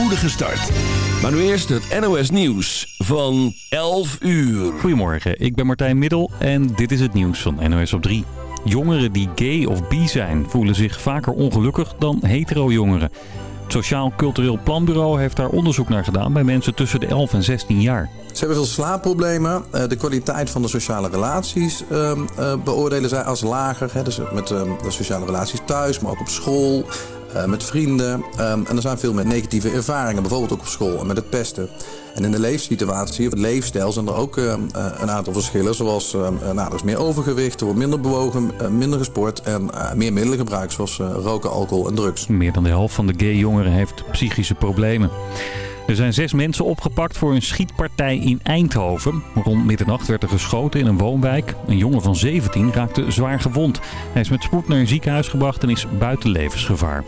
spoedige start. Maar nu eerst het NOS Nieuws van 11 uur. Goedemorgen, ik ben Martijn Middel en dit is het nieuws van NOS op 3. Jongeren die gay of bi zijn voelen zich vaker ongelukkig dan hetero jongeren. Het Sociaal Cultureel Planbureau heeft daar onderzoek naar gedaan bij mensen tussen de 11 en 16 jaar. Ze hebben veel slaapproblemen. Eh, de kwaliteit van de sociale relaties ehm, eh, beoordelen zij als lager. Hè. Dus met ehm, de sociale relaties thuis, maar ook op school, eh, met vrienden. Ehm, en er zijn veel met negatieve ervaringen, bijvoorbeeld ook op school en met het pesten. En in de leefsituatie of het leefstijl zijn er ook een aantal verschillen. Zoals nou, er is meer overgewicht, er wordt minder bewogen, minder gesport en meer middelen gebruikt. Zoals roken, alcohol en drugs. Meer dan de helft van de gay jongeren heeft psychische problemen. Er zijn zes mensen opgepakt voor een schietpartij in Eindhoven. Rond middernacht werd er geschoten in een woonwijk. Een jongen van 17 raakte zwaar gewond. Hij is met spoed naar een ziekenhuis gebracht en is buiten levensgevaar.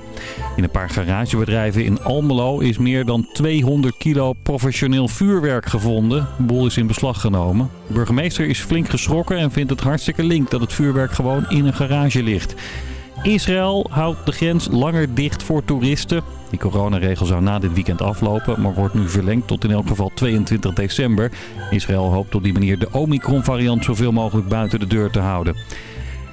In een paar garagebedrijven in Almelo is meer dan 200 kilo professioneel vuurwerk gevonden. De is in beslag genomen. De burgemeester is flink geschrokken en vindt het hartstikke link dat het vuurwerk gewoon in een garage ligt. Israël houdt de grens langer dicht voor toeristen. Die coronaregel zou na dit weekend aflopen, maar wordt nu verlengd tot in elk geval 22 december. Israël hoopt op die manier de Omicron-variant zoveel mogelijk buiten de deur te houden.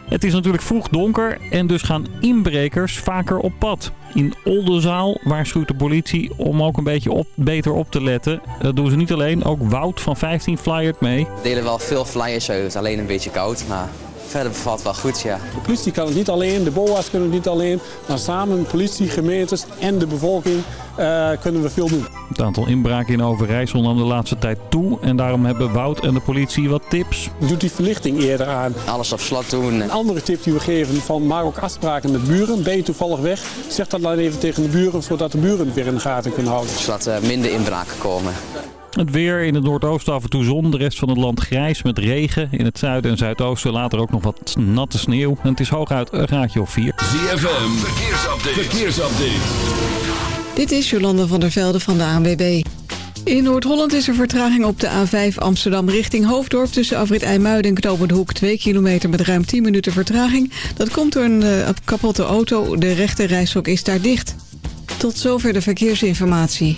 Het is natuurlijk vroeg donker en dus gaan inbrekers vaker op pad. In Oldenzaal waarschuwt de politie om ook een beetje op, beter op te letten. Dat doen ze niet alleen, ook Wout van 15 flyert mee. We delen wel veel flyers uit, alleen een beetje koud, maar verder bevalt wel goed, ja. De politie kan het niet alleen, de BOA's kunnen het niet alleen. Maar samen, politie, gemeentes en de bevolking uh, kunnen we veel doen. Het aantal inbraken in Overijssel nam de laatste tijd toe. En daarom hebben Wout en de politie wat tips. Doet die verlichting eerder aan. Alles op slot doen. Een andere tip die we geven, van maak ook afspraken met buren. Ben je toevallig weg, zeg dat dan even tegen de buren, zodat de buren het weer in de gaten kunnen houden. Zodat er minder inbraken komen. Het weer in het noordoosten af en toe zon, de rest van het land grijs met regen. In het zuiden en zuidoosten later ook nog wat natte sneeuw. En het is hooguit een graadje of 4. ZFM, verkeersupdate. verkeersupdate. Dit is Jolanda van der Velde van de ANWB. In Noord-Holland is er vertraging op de A5 Amsterdam richting Hoofddorp... tussen Afrit IJmuiden en Knoopend Hoek 2 kilometer met ruim 10 minuten vertraging. Dat komt door een uh, kapotte auto. De rechte reishok is daar dicht. Tot zover de verkeersinformatie.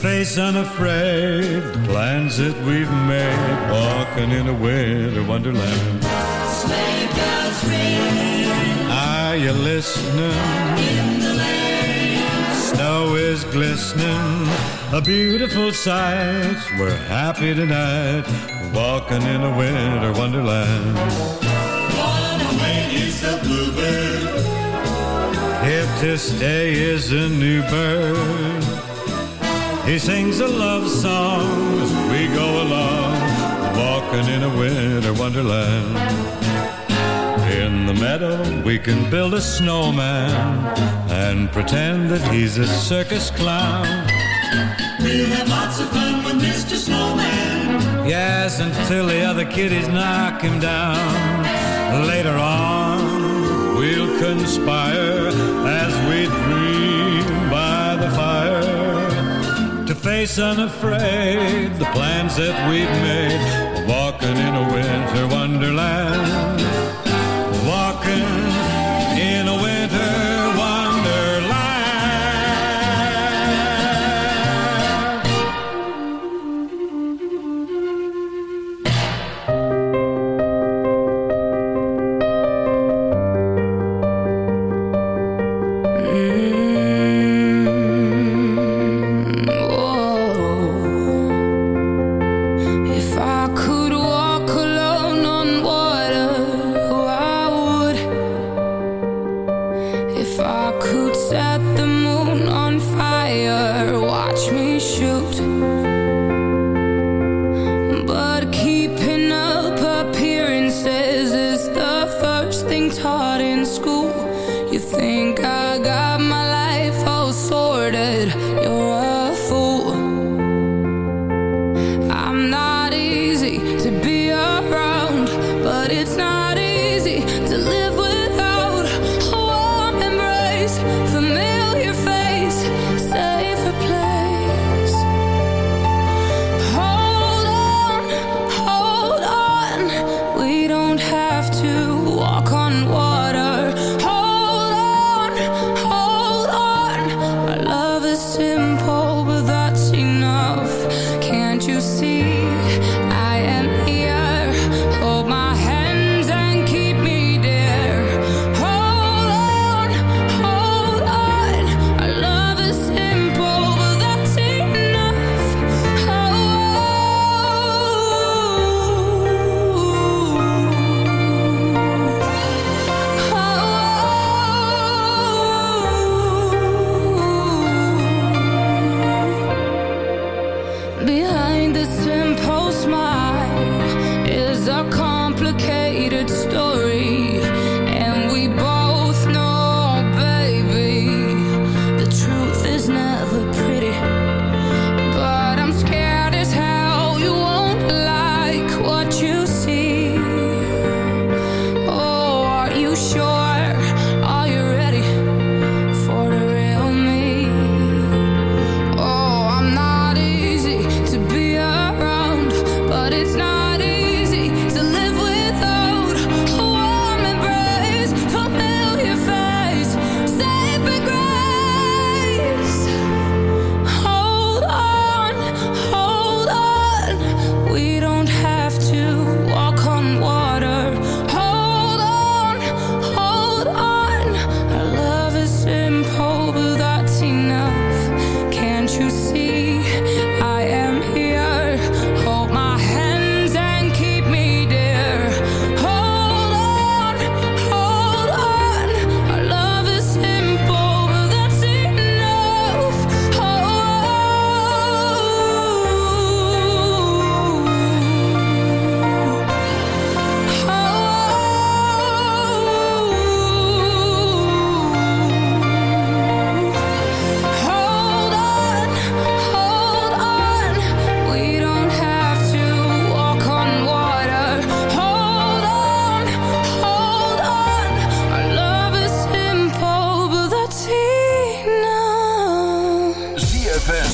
face unafraid the plans that we've made, walking in a winter wonderland. Sleigh bells ring Are you listening? in the lane. Snow is glistening, a beautiful sight. We're happy tonight, walking in a winter wonderland. Gone away is the bluebird. Here to stay is a new bird. He sings a love song as we go along, walking in a winter wonderland. In the meadow, we can build a snowman and pretend that he's a circus clown. We'll have lots of fun with Mr. Snowman. Yes, until the other kiddies knock him down. Later on, we'll conspire as we dream by the fire face unafraid the plans that we've made. Walking in a winter wonderland.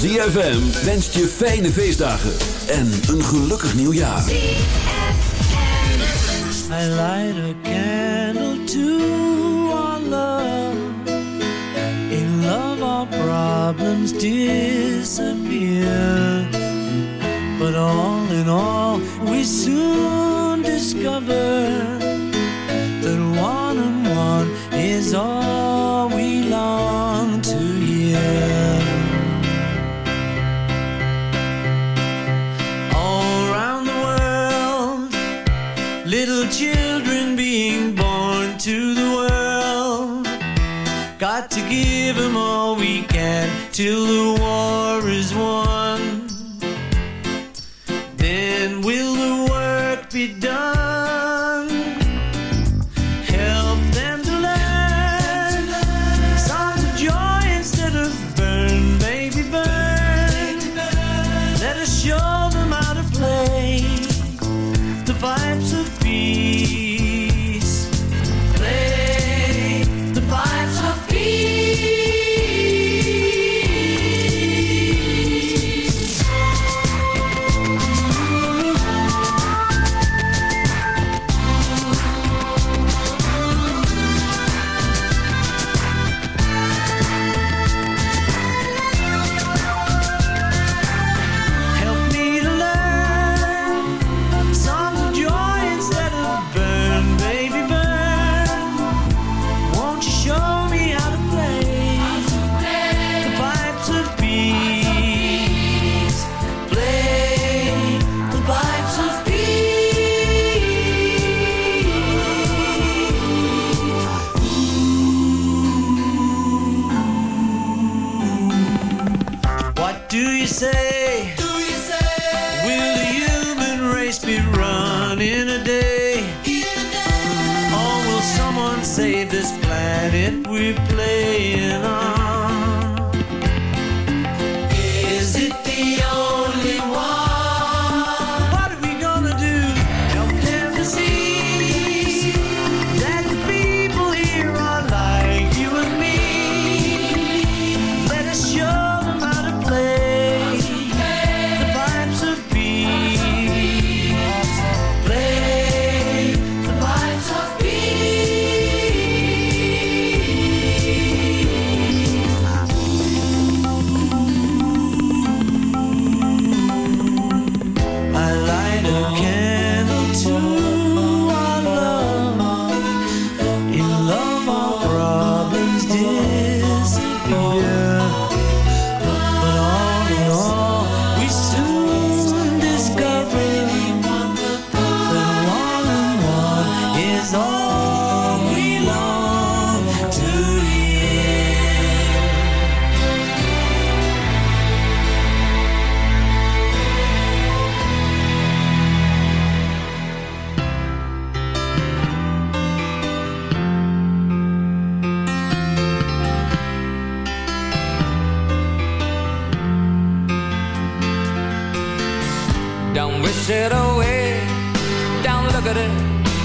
ZFM wenst je fijne feestdagen en een gelukkig nieuwjaar. I light a candle to our love. In love our problems disappear. But all in all we soon discover that one and one is all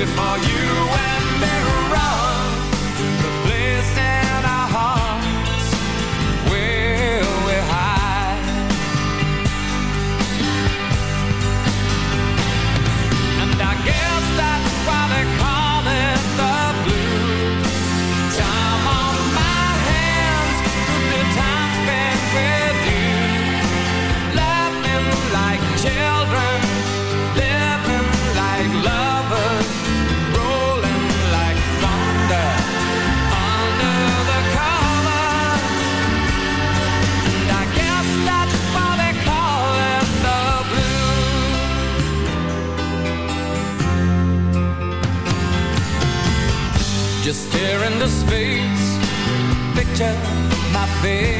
before you and their arrival. face, picture my face.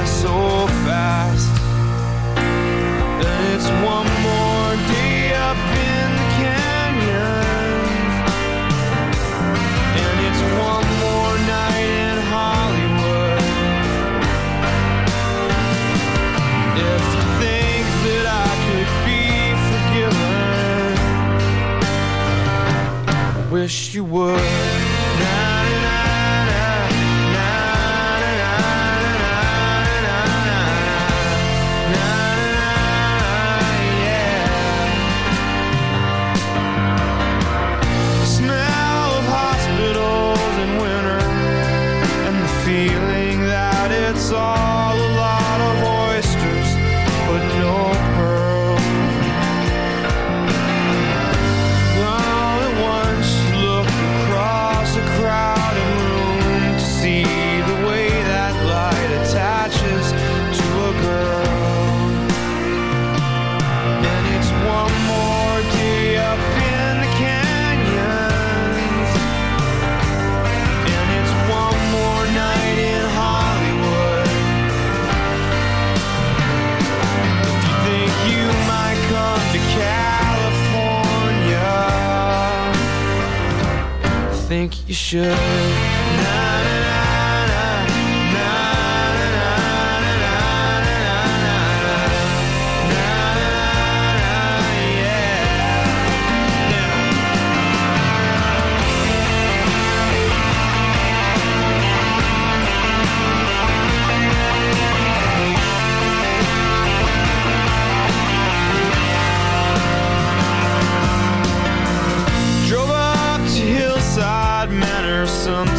so fast. And it's one more day up in the canyon, And it's one more night in Hollywood. If you think that I could be forgiven, I wish you would. think you should.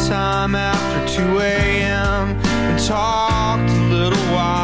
time after 2 a.m. and talked a little while.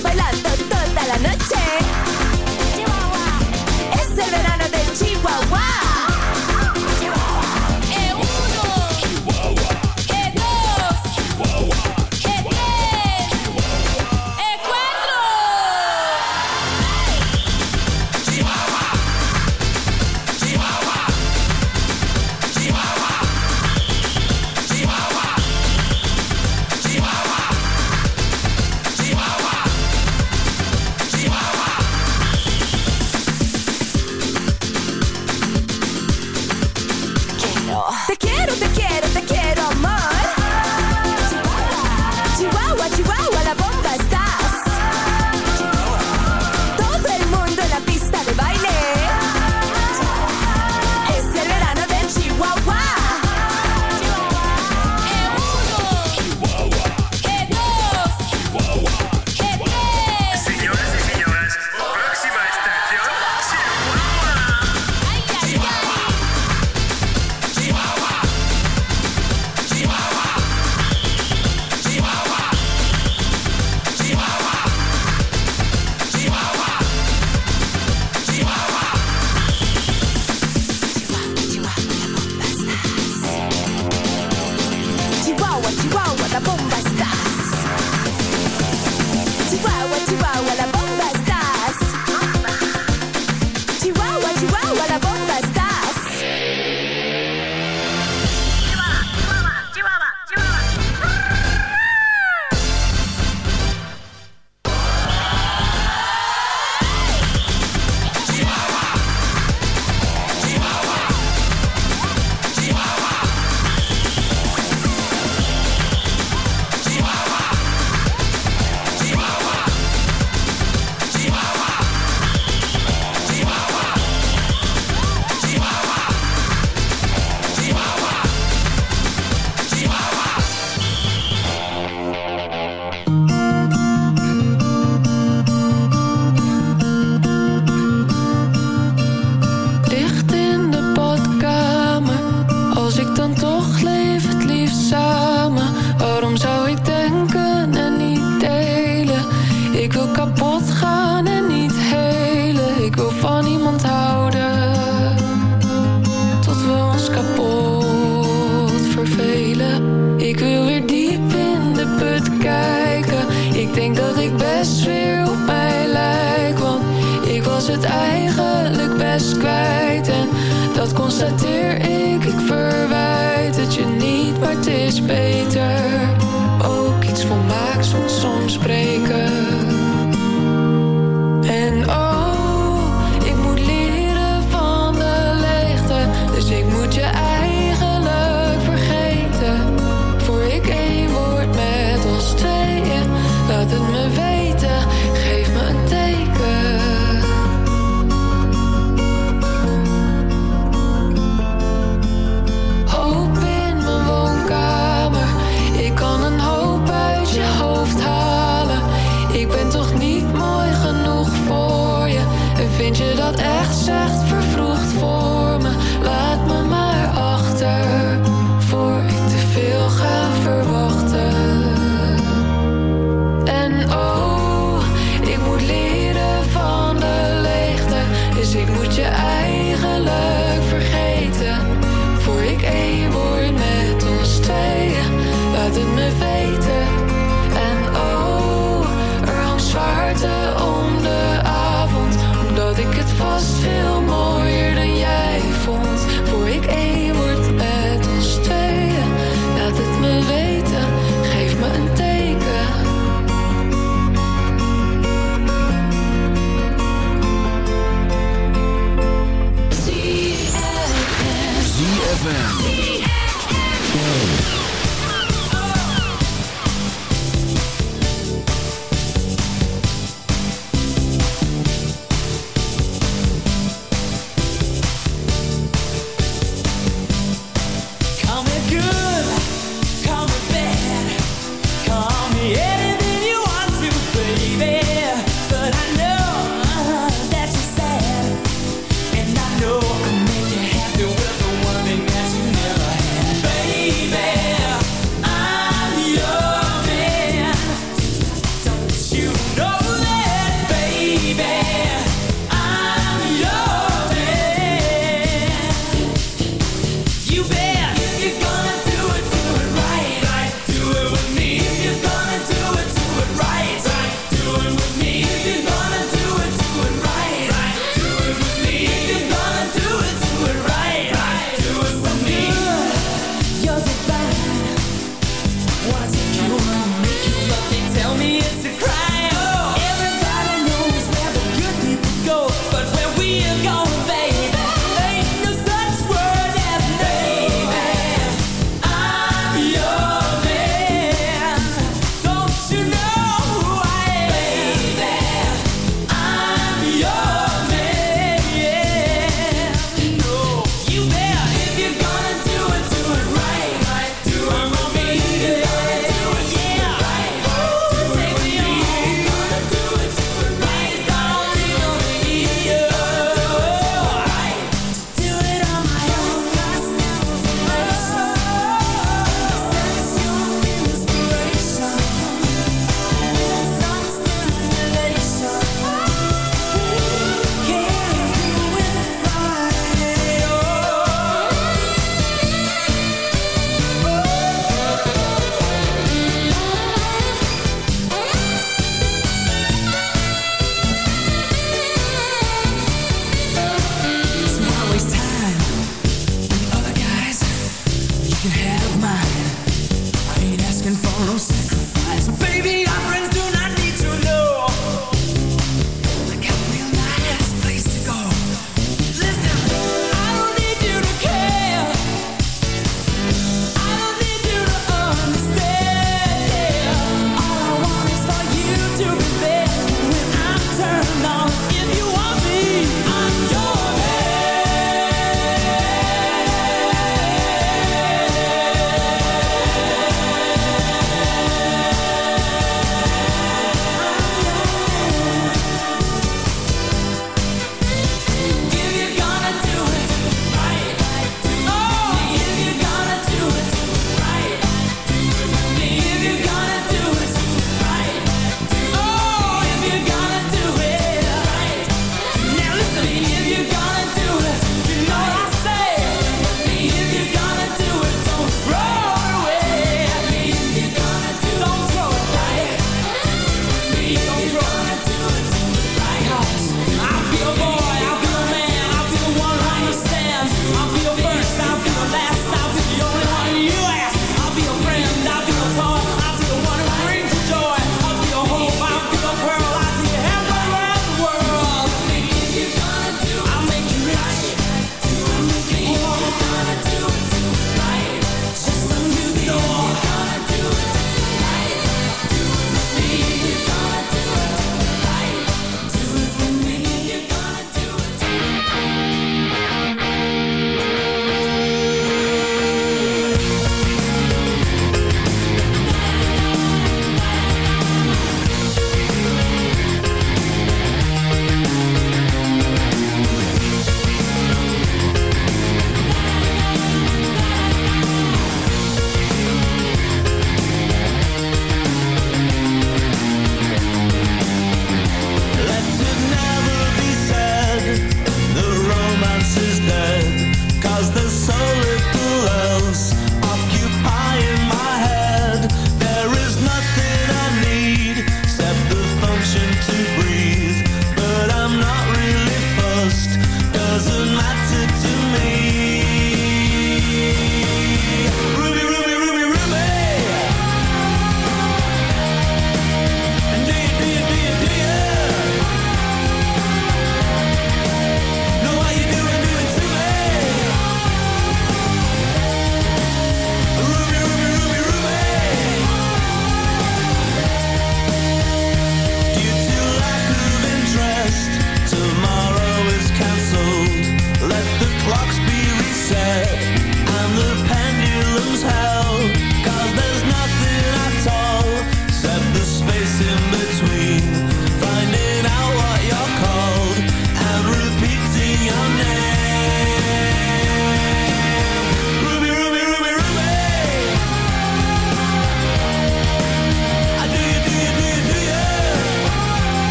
bailando toda la noche.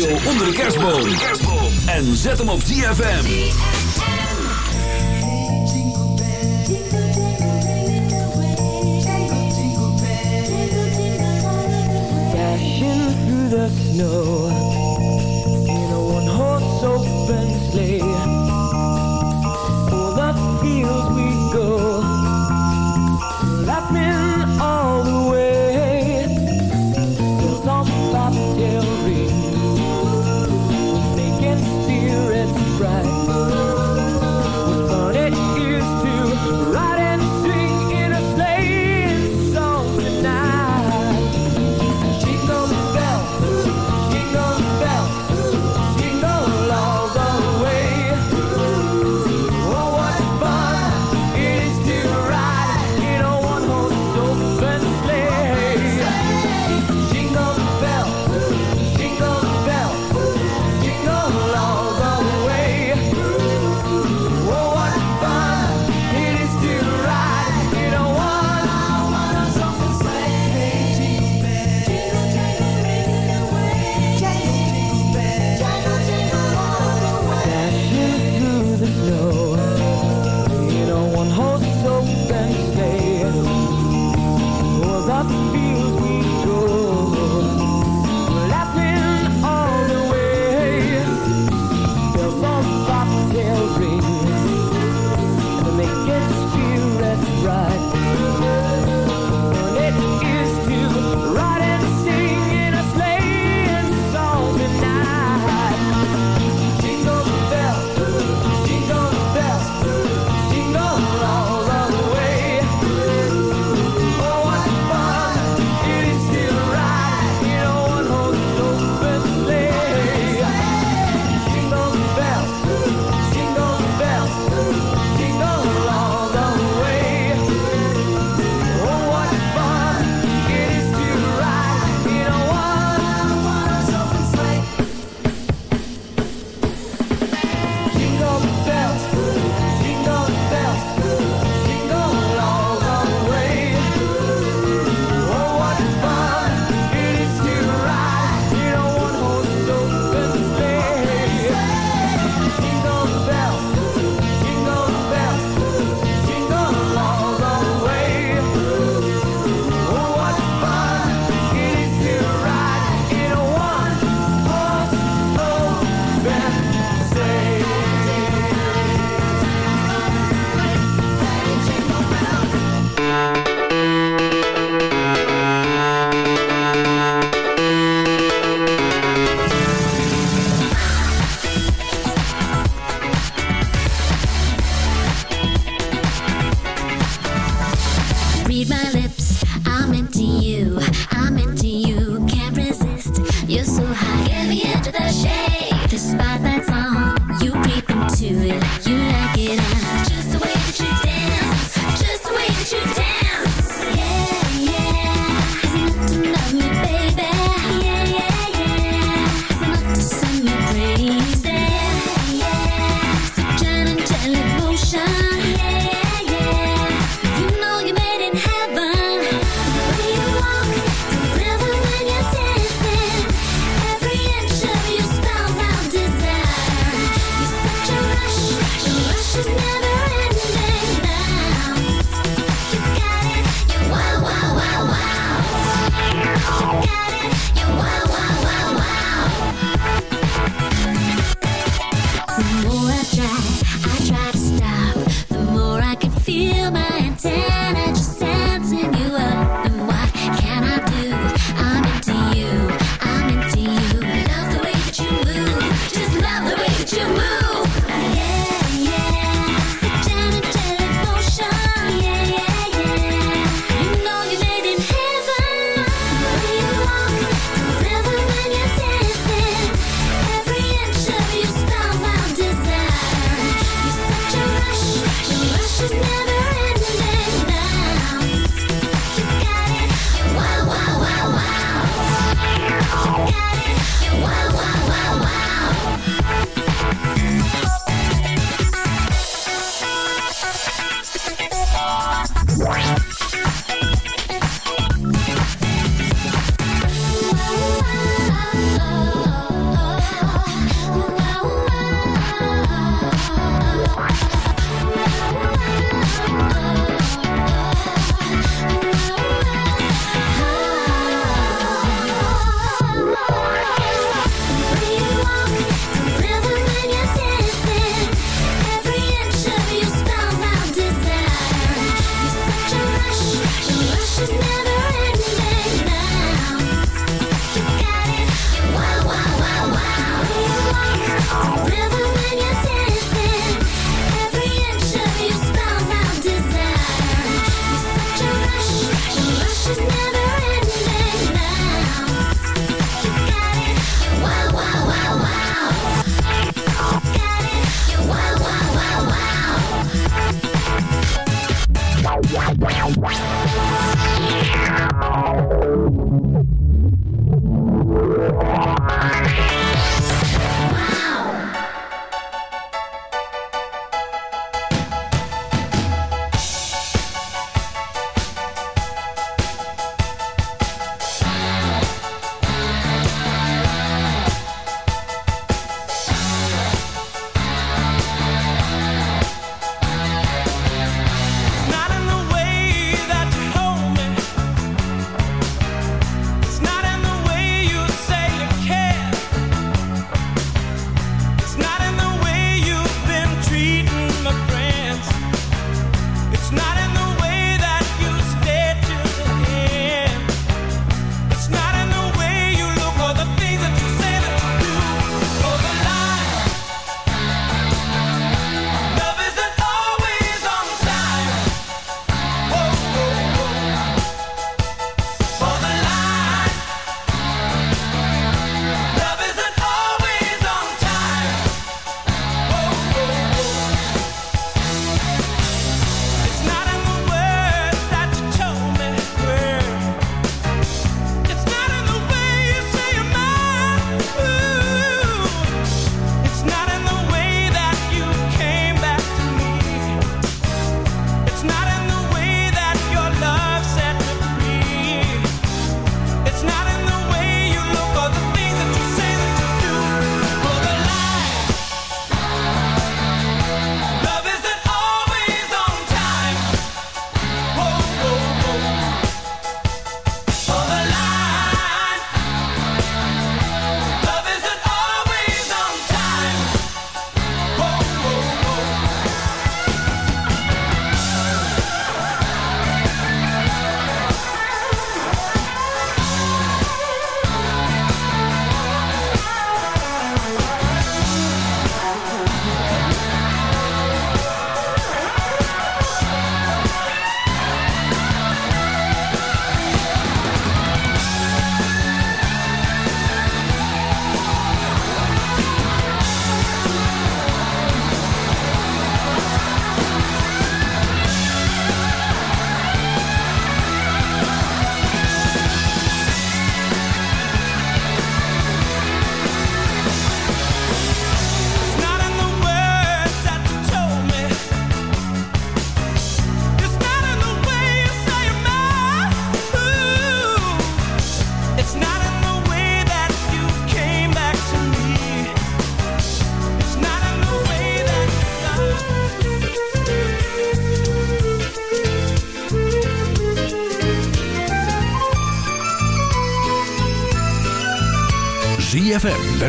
radio onder de kerstboom. En zet hem op ZFM. Dashing through the snow.